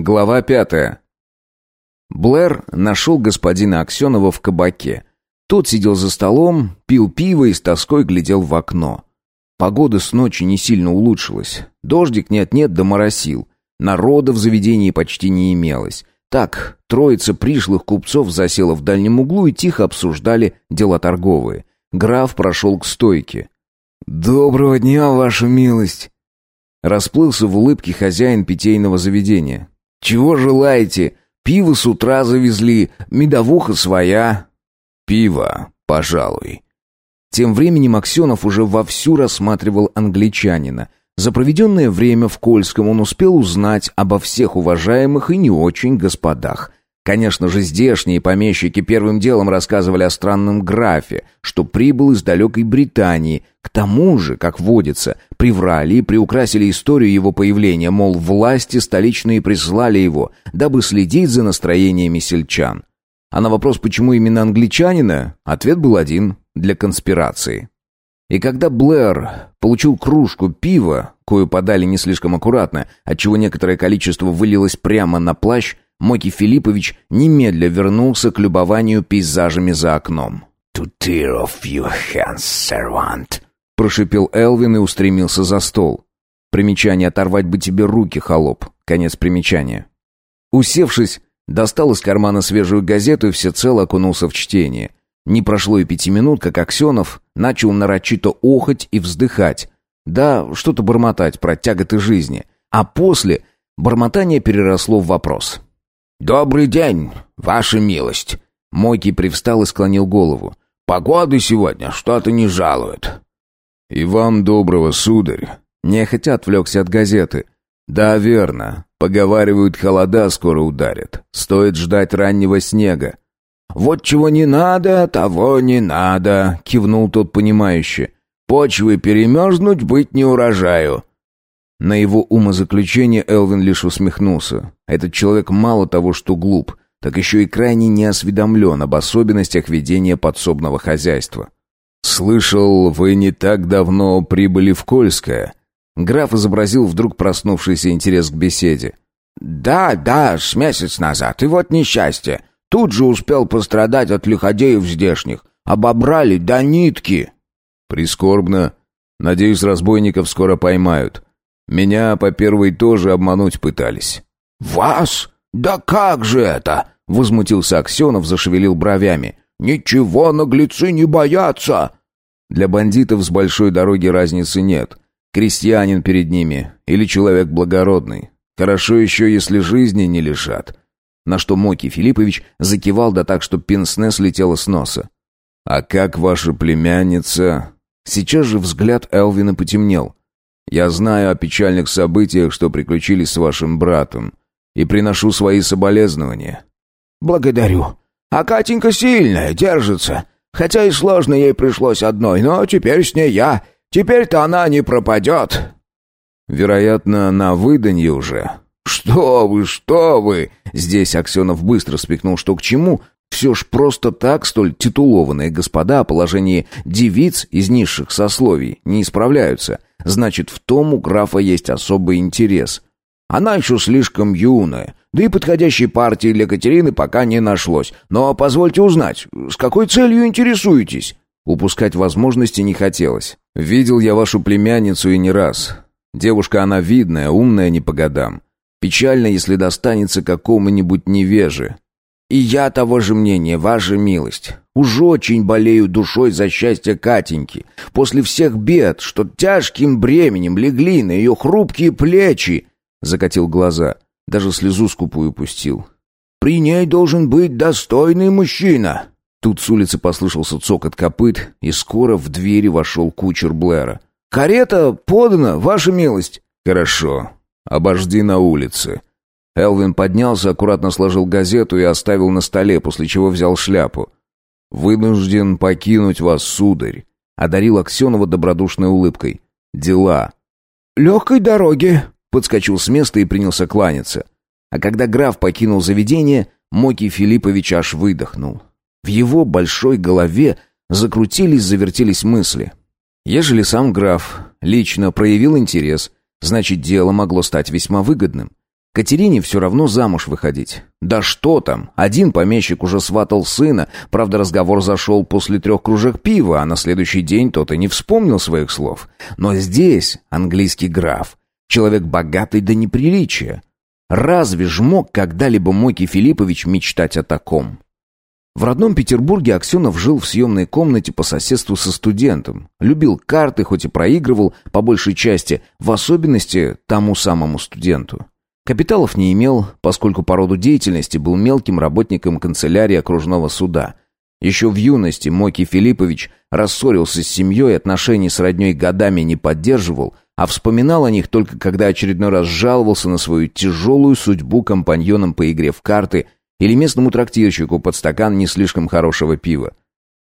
Глава пятая. Блэр нашел господина Аксенова в кабаке. Тот сидел за столом, пил пиво и с тоской глядел в окно. Погода с ночи не сильно улучшилась. Дождик нет-нет да моросил. Народа в заведении почти не имелось. Так, троица пришлых купцов засела в дальнем углу и тихо обсуждали дела торговые. Граф прошел к стойке. «Доброго дня, ваша милость!» Расплылся в улыбке хозяин питейного заведения. «Чего желаете? Пиво с утра завезли, медовуха своя». «Пиво, пожалуй». Тем временем Аксенов уже вовсю рассматривал англичанина. За проведенное время в Кольском он успел узнать обо всех уважаемых и не очень господах. Конечно же, здешние помещики первым делом рассказывали о странном графе, что прибыл из далекой Британии. К тому же, как водится, приврали и приукрасили историю его появления, мол, власти столичные прислали его, дабы следить за настроениями сельчан. А на вопрос, почему именно англичанина, ответ был один – для конспирации. И когда Блэр получил кружку пива, кою подали не слишком аккуратно, отчего некоторое количество вылилось прямо на плащ – Моки Филиппович немедля вернулся к любованию пейзажами за окном. «To tear off your hands, servant!» Прошипел Элвин и устремился за стол. Примечание «Оторвать бы тебе руки, холоп». Конец примечания. Усевшись, достал из кармана свежую газету и всецело окунулся в чтение. Не прошло и пяти минут, как Аксенов начал нарочито охать и вздыхать. Да, что-то бормотать про тяготы жизни. А после бормотание переросло в вопрос. «Добрый день, ваша милость!» Мойки привстал и склонил голову. «Погода сегодня что-то не жалует». «И вам доброго, сударь!» Нехотя отвлекся от газеты. «Да, верно. Поговаривают, холода скоро ударят. Стоит ждать раннего снега». «Вот чего не надо, того не надо», — кивнул тот понимающе. «Почвы перемерзнуть быть не урожаю. На его умозаключение Элвин лишь усмехнулся. Этот человек мало того, что глуп, так еще и крайне неосведомлен об особенностях ведения подсобного хозяйства. «Слышал, вы не так давно прибыли в Кольское?» Граф изобразил вдруг проснувшийся интерес к беседе. «Да, да, с месяц назад, и вот несчастье. Тут же успел пострадать от лиходеев здешних. Обобрали до нитки». «Прискорбно. Надеюсь, разбойников скоро поймают». Меня по первой тоже обмануть пытались. «Вас? Да как же это?» — возмутился Аксенов, зашевелил бровями. «Ничего наглецы не боятся!» Для бандитов с большой дороги разницы нет. Крестьянин перед ними или человек благородный. Хорошо еще, если жизни не лишат. На что Моки Филиппович закивал да так, что пенсне слетело с носа. «А как ваша племянница?» Сейчас же взгляд Элвина потемнел. Я знаю о печальных событиях, что приключились с вашим братом, и приношу свои соболезнования». «Благодарю. А Катенька сильная, держится. Хотя и сложно ей пришлось одной, но теперь с ней я. Теперь-то она не пропадет». «Вероятно, на выданье уже». «Что вы, что вы!» Здесь Аксенов быстро спекнул, что к чему, все ж просто так столь титулованные господа о положении девиц из низших сословий не исправляются. Значит, в том у графа есть особый интерес. Она еще слишком юная, да и подходящей партии для Катерины пока не нашлось. Но позвольте узнать, с какой целью интересуетесь? Упускать возможности не хотелось. Видел я вашу племянницу и не раз. Девушка она видная, умная не по годам. Печально, если достанется какому-нибудь невеже. И я того же мнения, ваша милость. Уж очень болею душой за счастье Катеньки. После всех бед, что тяжким бременем легли на ее хрупкие плечи. Закатил глаза, даже слезу скупую пустил. При ней должен быть достойный мужчина. Тут с улицы послышался цокот копыт, и скоро в двери вошел кучер Блэра. «Карета подана, ваша милость!» «Хорошо. Обожди на улице», Элвин поднялся, аккуратно сложил газету и оставил на столе, после чего взял шляпу. «Вынужден покинуть вас, сударь», — одарил Аксенова добродушной улыбкой. «Дела». «Легкой дороги», — подскочил с места и принялся кланяться. А когда граф покинул заведение, Моки Филиппович аж выдохнул. В его большой голове закрутились, завертелись мысли. Ежели сам граф лично проявил интерес, значит, дело могло стать весьма выгодным. Катерине все равно замуж выходить. Да что там, один помещик уже сватал сына, правда разговор зашел после трех кружек пива, а на следующий день тот и не вспомнил своих слов. Но здесь английский граф, человек богатый до неприличия. Разве ж мог когда-либо Мойки Филиппович мечтать о таком? В родном Петербурге Аксенов жил в съемной комнате по соседству со студентом. Любил карты, хоть и проигрывал, по большей части, в особенности тому самому студенту. Капиталов не имел, поскольку по роду деятельности был мелким работником канцелярии окружного суда. Еще в юности Мойки Филиппович рассорился с семьей, отношений с родней годами не поддерживал, а вспоминал о них только когда очередной раз жаловался на свою тяжелую судьбу компаньонам по игре в карты – или местному трактирщику под стакан не слишком хорошего пива.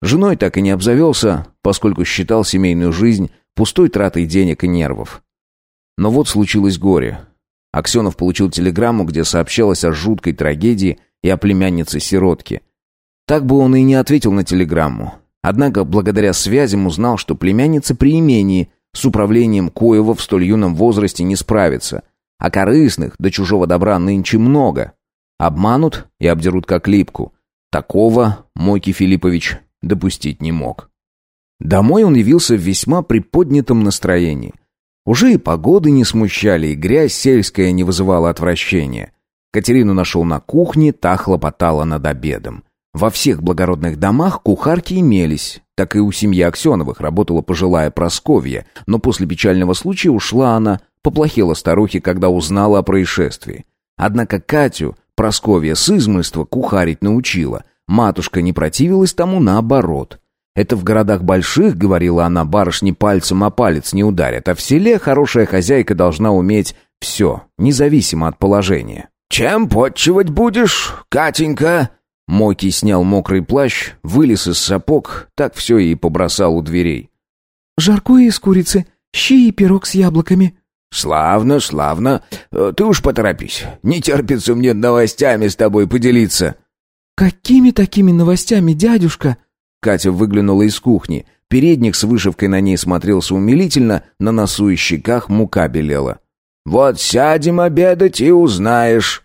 Женой так и не обзавелся, поскольку считал семейную жизнь пустой тратой денег и нервов. Но вот случилось горе. Аксенов получил телеграмму, где сообщалось о жуткой трагедии и о племяннице-сиротке. Так бы он и не ответил на телеграмму. Однако, благодаря связям узнал, что племянница при имении с управлением Коева в столь юном возрасте не справится. А корыстных до чужого добра нынче много. Обманут и обдерут как липку. Такого Мойки Филиппович допустить не мог. Домой он явился в весьма приподнятом настроении. Уже и погоды не смущали, и грязь сельская не вызывала отвращения. Катерину нашел на кухне, та хлопотала над обедом. Во всех благородных домах кухарки имелись, так и у семьи Аксеновых работала пожилая Просковья, но после печального случая ушла она, поплохела старухе, когда узнала о происшествии. Однако Катю Просковья с измольства кухарить научила. Матушка не противилась тому, наоборот. Это в городах больших, говорила она, барышни пальцем о палец не ударят, а в селе хорошая хозяйка должна уметь все, независимо от положения. «Чем подчивать будешь, Катенька?» Мокий снял мокрый плащ, вылез из сапог, так все и побросал у дверей. «Жаркое из курицы, щи и пирог с яблоками», «Славно, славно. Э, ты уж поторопись. Не терпится мне новостями с тобой поделиться». «Какими такими новостями, дядюшка?» Катя выглянула из кухни. Передник с вышивкой на ней смотрелся умилительно, на носу и щеках мука белела. «Вот сядем обедать и узнаешь».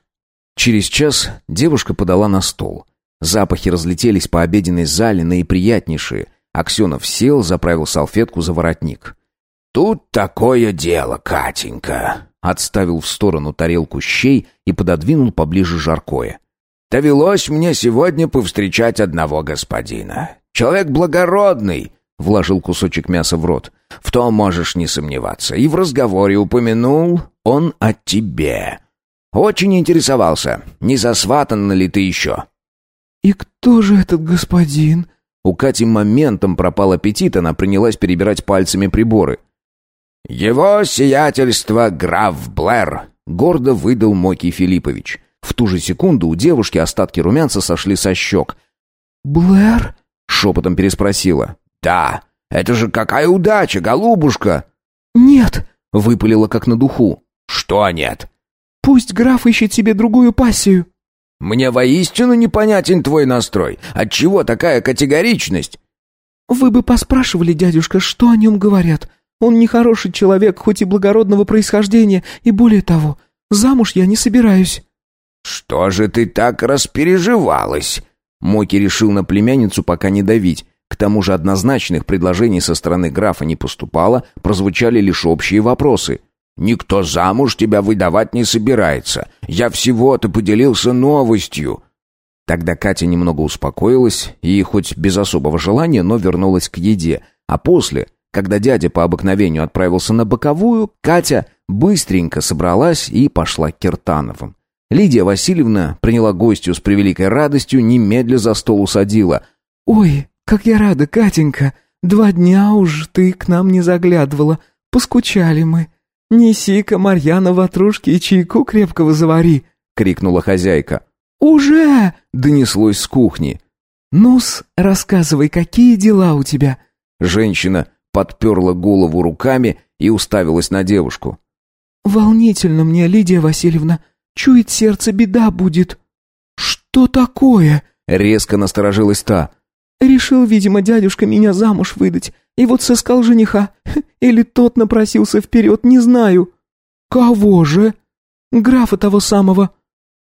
Через час девушка подала на стол. Запахи разлетелись по обеденной зале наиприятнейшие. Аксенов сел, заправил салфетку за воротник. «Тут такое дело, Катенька!» Отставил в сторону тарелку щей и пододвинул поближе жаркое. «Довелось мне сегодня повстречать одного господина. Человек благородный!» Вложил кусочек мяса в рот. «В том можешь не сомневаться. И в разговоре упомянул он о тебе. Очень интересовался, не засватан ли ты еще?» «И кто же этот господин?» У Кати моментом пропал аппетит, она принялась перебирать пальцами приборы. «Его сиятельство граф Блэр», — гордо выдал Мокий Филиппович. В ту же секунду у девушки остатки румянца сошли со щек. «Блэр?» — шепотом переспросила. «Да, это же какая удача, голубушка!» «Нет!» — выпалила как на духу. «Что нет?» «Пусть граф ищет себе другую пассию». «Мне воистину непонятен твой настрой. Отчего такая категоричность?» «Вы бы поспрашивали, дядюшка, что о нем говорят. Он нехороший человек, хоть и благородного происхождения, и более того, замуж я не собираюсь». «Что же ты так распереживалась?» Моки решил на племянницу пока не давить. К тому же однозначных предложений со стороны графа не поступало, прозвучали лишь общие вопросы. «Никто замуж тебя выдавать не собирается. Я всего-то поделился новостью». Тогда Катя немного успокоилась и, хоть без особого желания, но вернулась к еде, а после когда дядя по обыкновению отправился на боковую, Катя быстренько собралась и пошла к Киртановым. Лидия Васильевна приняла гостью с превеликой радостью, немедля за стол усадила. «Ой, как я рада, Катенька! Два дня уж ты к нам не заглядывала. Поскучали мы. Неси-ка, Марьяна, ватрушки и чайку крепкого завари!» — крикнула хозяйка. «Уже!» — донеслось с кухни. «Ну-с, рассказывай, какие дела у тебя?» Женщина подперла голову руками и уставилась на девушку. «Волнительно мне, Лидия Васильевна. Чует сердце, беда будет». «Что такое?» — резко насторожилась та. «Решил, видимо, дядюшка меня замуж выдать. И вот сыскал жениха. Или тот напросился вперед, не знаю». «Кого же?» Графа того самого».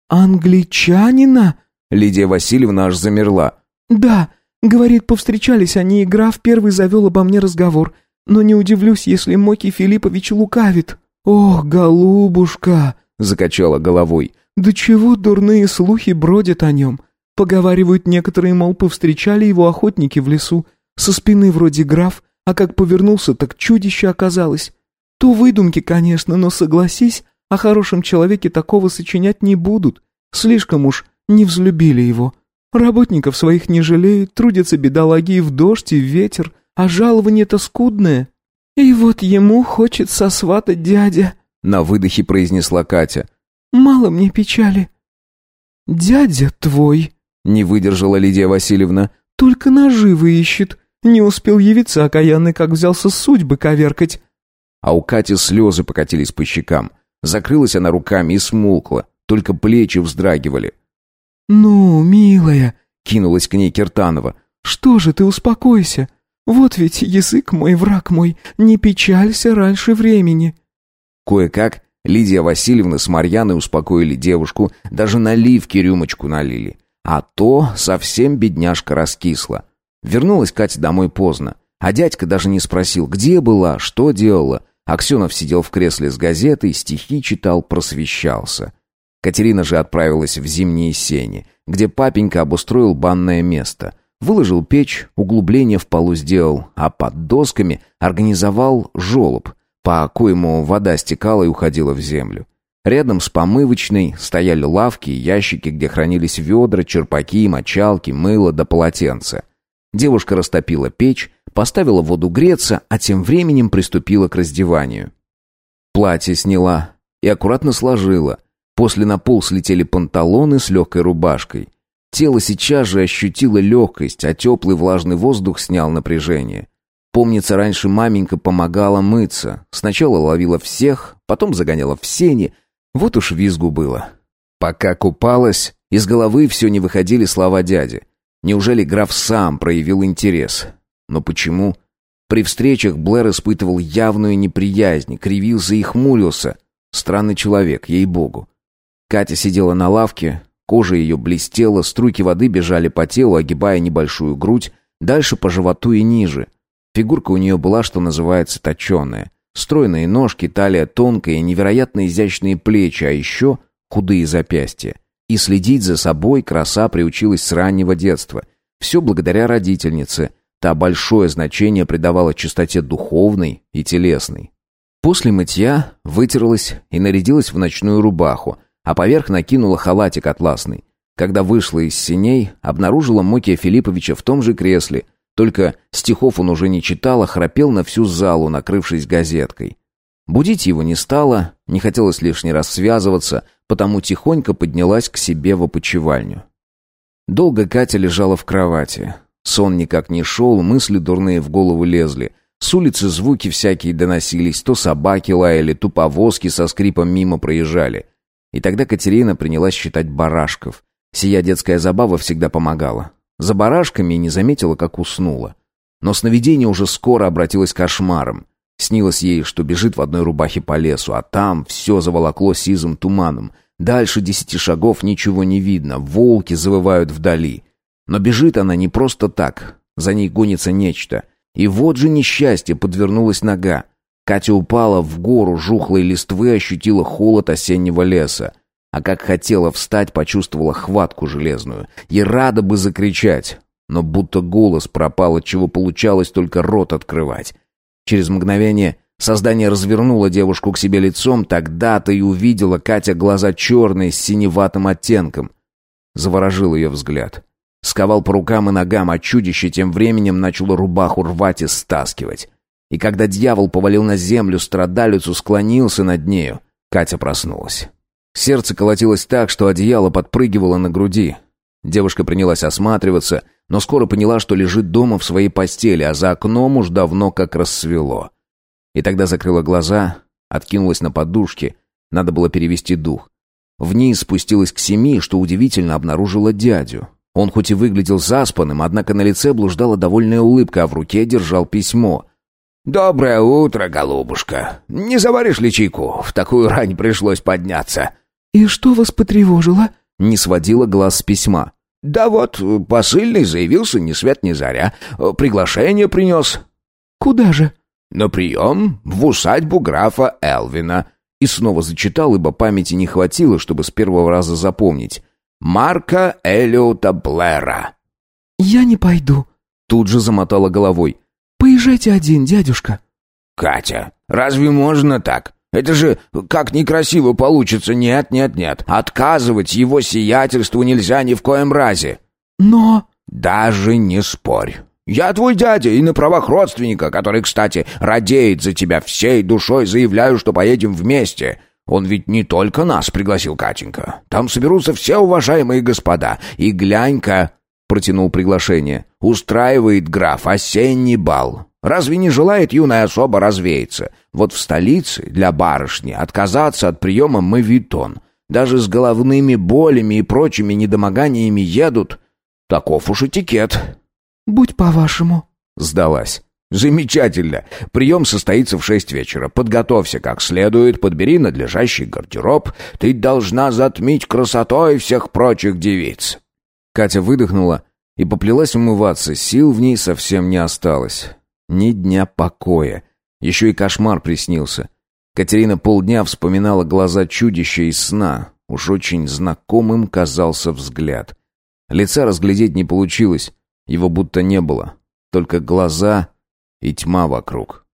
«Англичанина?» Лидия Васильевна аж замерла. «Да, говорит, повстречались они, и граф первый завел обо мне разговор. Но не удивлюсь, если Моки Филиппович лукавит». «Ох, голубушка!» — закачала головой. «Да чего дурные слухи бродят о нем? Поговаривают некоторые, мол, повстречали его охотники в лесу. Со спины вроде граф, а как повернулся, так чудище оказалось. То выдумки, конечно, но согласись, о хорошем человеке такого сочинять не будут. Слишком уж не взлюбили его. Работников своих не жалеют, трудятся бедолаги и в дождь, и в ветер, а жалование-то скудное. И вот ему хочет сосватать дядя, — на выдохе произнесла Катя. Мало мне печали. Дядя твой, — не выдержала Лидия Васильевна, — только наживы ищет. Не успел явиться окаянный, как взялся судьбы коверкать. А у Кати слезы покатились по щекам. Закрылась она руками и смолкла, только плечи вздрагивали. «Ну, милая», — кинулась к ней Киртанова, — «что же ты, успокойся. Вот ведь язык мой, враг мой, не печалься раньше времени». Кое-как Лидия Васильевна с Марьяной успокоили девушку, даже наливки рюмочку налили. А то совсем бедняжка раскисла. Вернулась Катя домой поздно, а дядька даже не спросил, где была, что делала. Аксенов сидел в кресле с газетой, стихи читал, просвещался. Катерина же отправилась в зимние сени, где папенька обустроил банное место. Выложил печь, углубление в полу сделал, а под досками организовал желоб, по коему вода стекала и уходила в землю. Рядом с помывочной стояли лавки и ящики, где хранились ведра, черпаки, мочалки, мыло да полотенца. Девушка растопила печь, поставила воду греться, а тем временем приступила к раздеванию. Платье сняла и аккуратно сложила. После на пол слетели панталоны с легкой рубашкой. Тело сейчас же ощутило легкость, а теплый влажный воздух снял напряжение. Помнится, раньше маменька помогала мыться. Сначала ловила всех, потом загоняла в сени. Вот уж визгу было. Пока купалась, из головы все не выходили слова дяди. Неужели граф сам проявил интерес? Но почему? При встречах Блэр испытывал явную неприязнь, кривился и хмурился. Странный человек, ей-богу. Катя сидела на лавке, кожа ее блестела, струйки воды бежали по телу, огибая небольшую грудь, дальше по животу и ниже. Фигурка у нее была, что называется, точеная. Стройные ножки, талия тонкая невероятно изящные плечи, а еще худые запястья. И следить за собой краса приучилась с раннего детства. Все благодаря родительнице. Та большое значение придавала чистоте духовной и телесной. После мытья вытерлась и нарядилась в ночную рубаху, а поверх накинула халатик атласный. Когда вышла из синей, обнаружила Мокия Филипповича в том же кресле, только стихов он уже не читал, а храпел на всю залу, накрывшись газеткой. Будить его не стало, не хотелось лишний раз связываться, потому тихонько поднялась к себе в опочивальню. Долго Катя лежала в кровати. Сон никак не шел, мысли дурные в голову лезли. С улицы звуки всякие доносились, то собаки лаяли, то повозки со скрипом мимо проезжали. И тогда Катерина принялась считать барашков. Сия детская забава всегда помогала. За барашками не заметила, как уснула. Но сновидение уже скоро обратилось кошмаром. Снилось ей, что бежит в одной рубахе по лесу, а там все заволокло сизым туманом. Дальше десяти шагов ничего не видно, волки завывают вдали. Но бежит она не просто так, за ней гонится нечто. И вот же несчастье, подвернулась нога. Катя упала в гору жухлой листвы, ощутила холод осеннего леса. А как хотела встать, почувствовала хватку железную. И рада бы закричать, но будто голос пропал, от чего получалось только рот открывать. Через мгновение создание развернуло девушку к себе лицом, тогда-то и увидела Катя глаза черные с синеватым оттенком. Заворожил ее взгляд. Сковал по рукам и ногам, а чудище тем временем начало рубаху рвать и стаскивать. И когда дьявол повалил на землю страдалицу, склонился над нею, Катя проснулась. Сердце колотилось так, что одеяло подпрыгивало на груди. Девушка принялась осматриваться, но скоро поняла, что лежит дома в своей постели, а за окном уж давно как рассвело. И тогда закрыла глаза, откинулась на подушке, надо было перевести дух. Вниз спустилась к семи, что удивительно обнаружила дядю. Он хоть и выглядел заспанным, однако на лице блуждала довольная улыбка, а в руке держал письмо. «Доброе утро, голубушка. Не заваришь ли чайку? В такую рань пришлось подняться». «И что вас потревожило?» Не сводила глаз с письма. «Да вот, посыльный заявился ни свет ни заря. Приглашение принес». «Куда же?» «На прием в усадьбу графа Элвина». И снова зачитал, ибо памяти не хватило, чтобы с первого раза запомнить. «Марка Элиота Блэра». «Я не пойду», — тут же замотала головой. «Поезжайте один, дядюшка». «Катя, разве можно так? Это же как некрасиво получится. Нет, нет, нет. Отказывать его сиятельству нельзя ни в коем разе». «Но...» «Даже не спорь. Я твой дядя и на правах родственника, который, кстати, радеет за тебя всей душой, заявляю, что поедем вместе. Он ведь не только нас пригласил, Катенька. Там соберутся все уважаемые господа. И глянь-ка, протянул приглашение. Устраивает граф осенний бал. Разве не желает юная особа развеяться? Вот в столице для барышни отказаться от приема мавитон. Даже с головными болями и прочими недомоганиями едут. Таков уж этикет. «Будь по-вашему», — сдалась. «Замечательно. Прием состоится в шесть вечера. Подготовься как следует, подбери надлежащий гардероб. Ты должна затмить красотой всех прочих девиц». Катя выдохнула и поплелась умываться. Сил в ней совсем не осталось. Ни дня покоя. Еще и кошмар приснился. Катерина полдня вспоминала глаза чудища из сна. Уж очень знакомым казался взгляд. Лица разглядеть не получилось. Его будто не было. Только глаза и тьма вокруг.